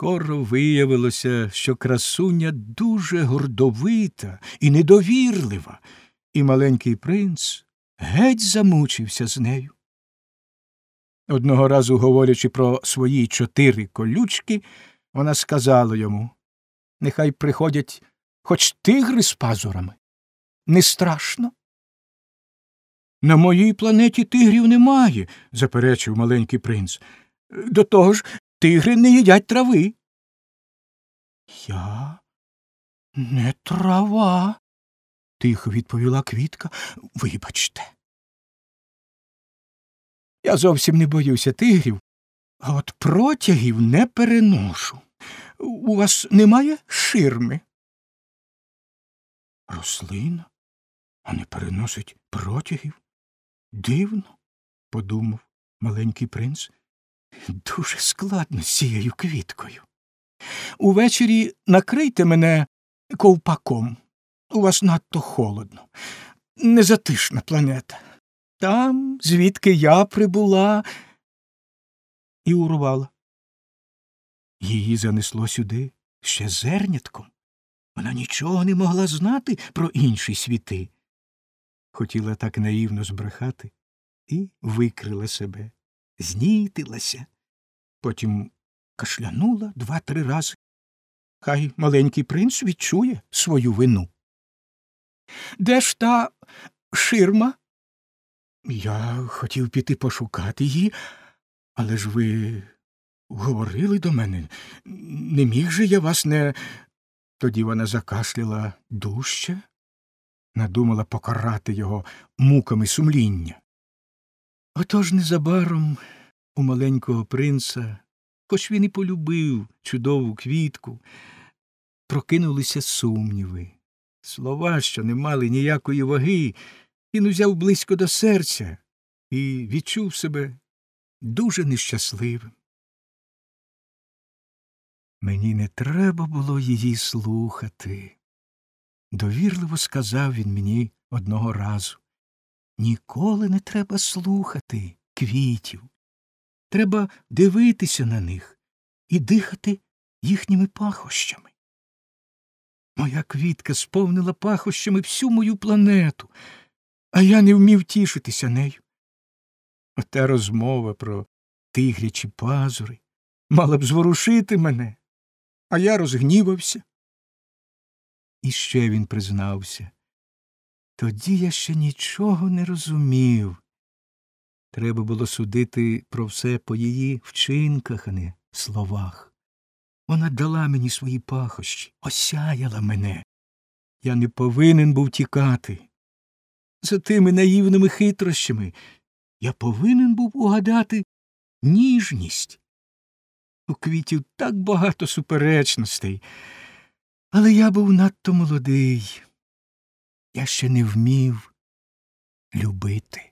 Скоро виявилося, що красуня дуже гордовита і недовірлива, і маленький принц геть замучився з нею. Одного разу, говорячи про свої чотири колючки, вона сказала йому Нехай приходять хоч тигри з пазурами. Не страшно. На моїй планеті тигрів немає, заперечив маленький принц. До того ж, тигри не їдять трави. Я не трава, тихо відповіла квітка. Вибачте. Я зовсім не боюся тигрів, а от протягів не переношу. У вас немає ширми? Рослина, а не переносить протягів. Дивно, подумав маленький принц. Дуже складно з цією квіткою. Увечері накрийте мене ковпаком. У вас надто холодно. Незатишна планета. Там, звідки я прибула, і урвала. Її занесло сюди ще зернятком. Вона нічого не могла знати про інші світи. Хотіла так наївно збрехати і викрила себе, знітилася, потім кашлянула два-три рази. Хай маленький принц відчує свою вину. Де ж та ширма? Я хотів піти пошукати її, але ж ви говорили до мене. Не міг же я вас не. Тоді вона закашляла дужче, надумала покарати його муками сумління. Отож незабаром у маленького принца, хоч він і полюбив чудову квітку, прокинулися сумніви. Слова, що не мали ніякої ваги, він узяв близько до серця і відчув себе дуже нещасливим. Мені не треба було її слухати. Довірливо сказав він мені одного разу. Ніколи не треба слухати квітів. Треба дивитися на них і дихати їхніми пахощами. Моя квітка сповнила пахощами всю мою планету, а я не вмів тішитися нею. Ота розмова про тигрячі пазури мала б зворушити мене, а я розгнівався. І ще він признався. Тоді я ще нічого не розумів. Треба було судити про все по її вчинках, а не словах. Вона дала мені свої пахощі, осяяла мене. Я не повинен був тікати. За тими наївними хитрощами я повинен був угадати ніжність. У квітів так багато суперечностей, але я був надто молодий. Я ще не вмів любити.